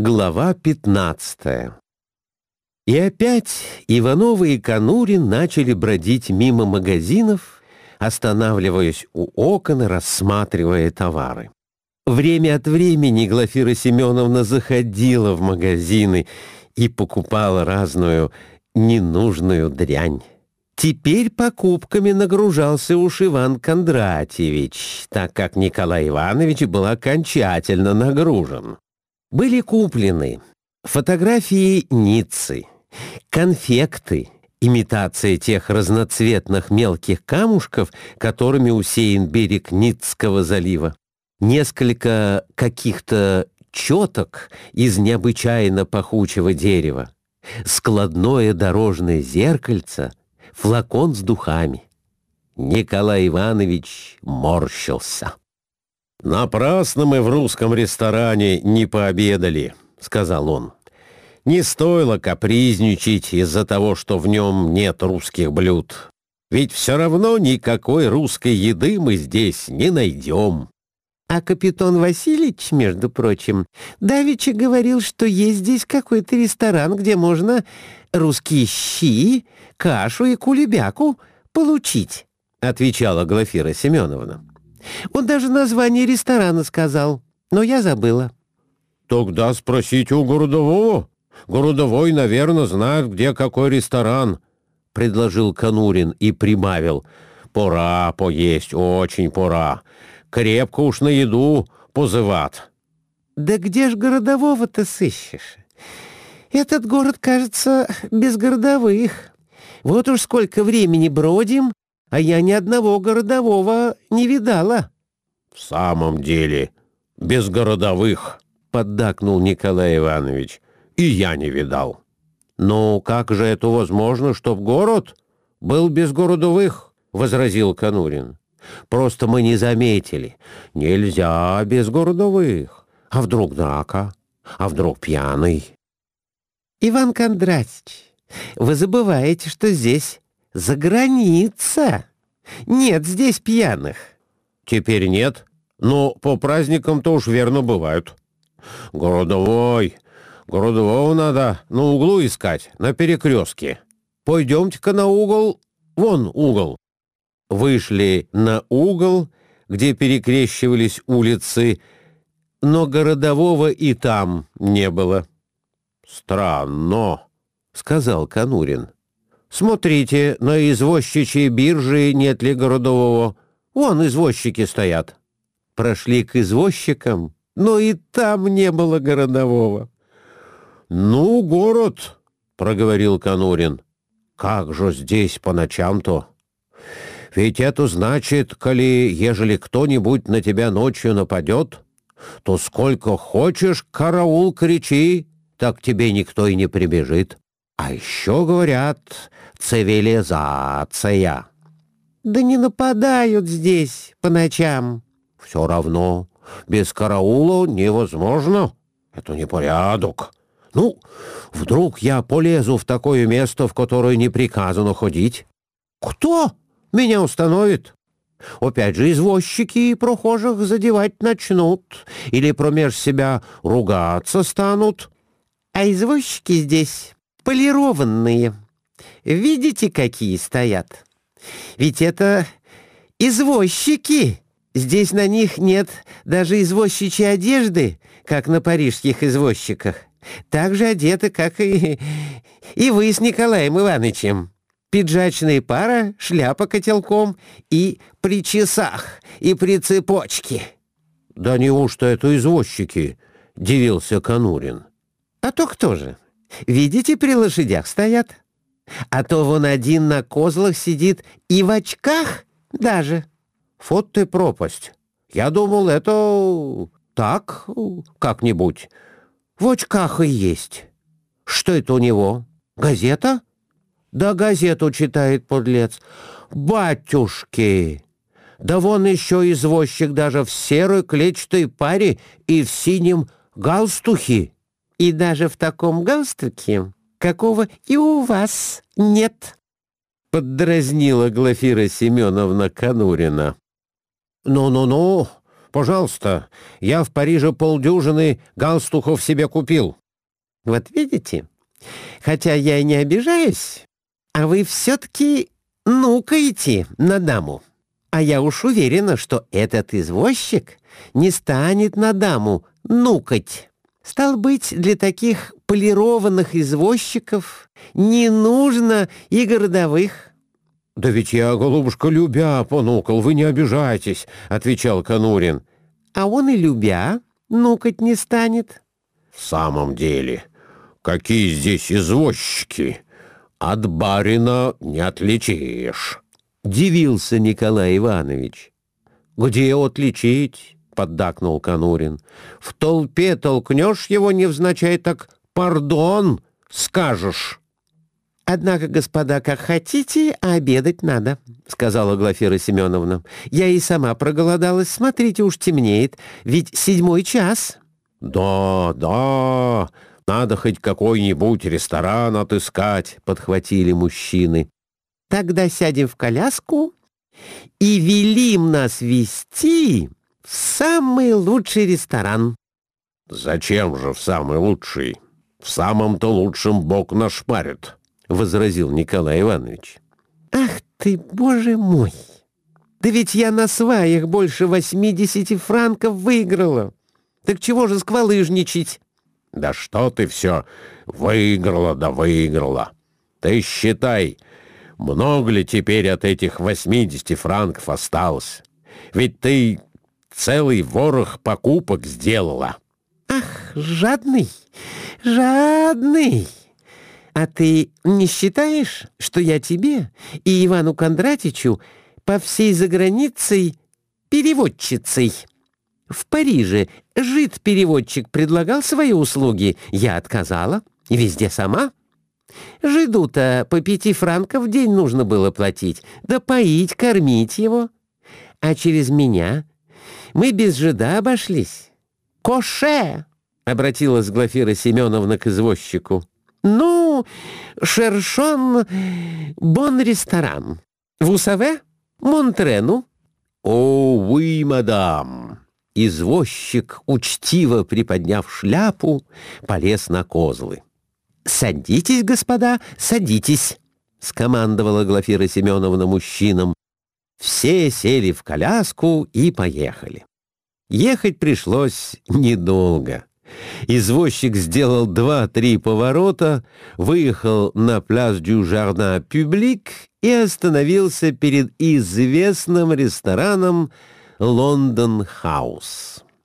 Глава 15 И опять Ивановы и Конурин начали бродить мимо магазинов, останавливаясь у окон и рассматривая товары. Время от времени Глафира Семеновна заходила в магазины и покупала разную ненужную дрянь. Теперь покупками нагружался уж Иван Кондратьевич, так как Николай Иванович был окончательно нагружен. Были куплены фотографии Ниццы, конфекты, имитация тех разноцветных мелких камушков, которыми усеян берег Ницкого залива, несколько каких-то четок из необычайно пахучего дерева, складное дорожное зеркальце, флакон с духами. Николай Иванович морщился. «Напрасно мы в русском ресторане не пообедали», — сказал он. «Не стоило капризничать из-за того, что в нем нет русских блюд. Ведь все равно никакой русской еды мы здесь не найдем». А капитан Васильевич, между прочим, давеча говорил, что есть здесь какой-то ресторан, где можно русские щи, кашу и кулебяку получить, — отвечала Глафира Семеновна. Он даже название ресторана сказал, но я забыла. «Тогда спросите у городового. Городовой, наверное, знает, где какой ресторан», — предложил Конурин и прибавил. «Пора поесть, очень пора. Крепко уж на еду позыват». «Да где ж городового-то сыщешь? Этот город, кажется, без городовых. Вот уж сколько времени бродим, а я ни одного городового не видала». «В самом деле, без городовых», — поддакнул Николай Иванович, — «и я не видал». «Ну, как же это возможно, чтоб город был без городовых?» — возразил Конурин. «Просто мы не заметили. Нельзя без городовых. А вдруг драка? А вдруг пьяный?» «Иван Кондратьевич, вы забываете, что здесь за граница. Нет здесь пьяных. Теперь нет, но по праздникам-то уж верно бывают. Городовой, городового надо на углу искать, на перекрестке. Пойдемте-ка на угол, вон угол. Вышли на угол, где перекрещивались улицы, но городового и там не было. «Странно», — сказал Конурин. Смотрите, на извозчичьей бирже нет ли городового. Вон извозчики стоят. Прошли к извозчикам, но и там не было городового. «Ну, город», — проговорил Конурин. «Как же здесь по ночам-то? Ведь это значит, коли, ежели кто-нибудь на тебя ночью нападет, то сколько хочешь караул кричи, так тебе никто и не прибежит. А еще говорят, цивилизация. Да не нападают здесь по ночам. Все равно, без караула невозможно. Это не порядок. Ну, вдруг я полезу в такое место, в которое не приказано ходить? Кто меня установит? Опять же, извозчики и прохожих задевать начнут, или промеж себя ругаться станут. А извозчики здесь полированные. Видите, какие стоят? Ведь это извозчики. Здесь на них нет даже извозчичьей одежды, как на парижских извозчиках. Так же одеты, как и, и вы с Николаем Ивановичем. Пиджачная пара, шляпа котелком и при часах, и при цепочке. «Да неужто это извозчики?» — дивился Конурин. «А то кто же?» Видите, при лошадях стоят. А то вон один на козлах сидит и в очках даже. Вот ты пропасть. Я думал, это так как-нибудь. В очках и есть. Что это у него? Газета? Да газету читает подлец. Батюшки! Да вон еще извозчик даже в серой клетчатой паре и в синем галстухе. И даже в таком галстуке, какого и у вас нет. Поддразнила Глафира Семеновна Конурина. «Ну-ну-ну, Пожалуйста, я в Париже полдюжины галстухов себе купил». «Вот видите, хотя я и не обижаюсь, а вы все-таки нукаете на даму. А я уж уверена, что этот извозчик не станет на даму нукать. Стал быть, для таких полированных извозчиков не нужно и городовых». «Да ведь я, голубушка, любя понукал, вы не обижайтесь», — отвечал Конурин. «А он и любя нукать не станет». «В самом деле, какие здесь извозчики? От барина не отличишь», — дивился Николай Иванович. «Где отличить?» — поддакнул Конурин. «В толпе толкнешь его невзначай, так пардон скажешь». «Однако, господа, как хотите, а обедать надо», — сказала Глафира Семеновна. «Я и сама проголодалась. Смотрите, уж темнеет. Ведь седьмой час». «Да, да, надо хоть какой-нибудь ресторан отыскать», — подхватили мужчины. «Тогда сядем в коляску и велим нас вести самый лучший ресторан». «Зачем же в самый лучший? В самом-то лучшем бог нашпарит». — возразил Николай Иванович. «Ах ты, боже мой! Да ведь я на сваях больше восьмидесяти франков выиграла! Так чего же сквалыжничать?» «Да что ты все выиграла да выиграла! Ты считай, много ли теперь от этих восьмидесяти франков осталось? Ведь ты целый ворох покупок сделала!» «Ах, жадный, жадный!» «А ты не считаешь, что я тебе и Ивану Кондратичу по всей заграницей переводчицей? В Париже жид-переводчик предлагал свои услуги, я отказала, и везде сама. Жиду-то по пяти франков в день нужно было платить, да поить, кормить его. А через меня мы без жида обошлись. «Коше!» — обратилась Глафира Семеновна к извозчику. «Ну, шершон бон ресторан. Savez? Монтрену?» «О, уи, мадам!» Извозчик, учтиво приподняв шляпу, полез на козлы. «Садитесь, господа, садитесь!» — скомандовала Глафира Семеновна мужчинам. Все сели в коляску и поехали. Ехать пришлось недолго. Извозчик сделал два-три поворота, выехал на пляж дю Жардин Пюблик и остановился перед известным рестораном «Лондон Хаус».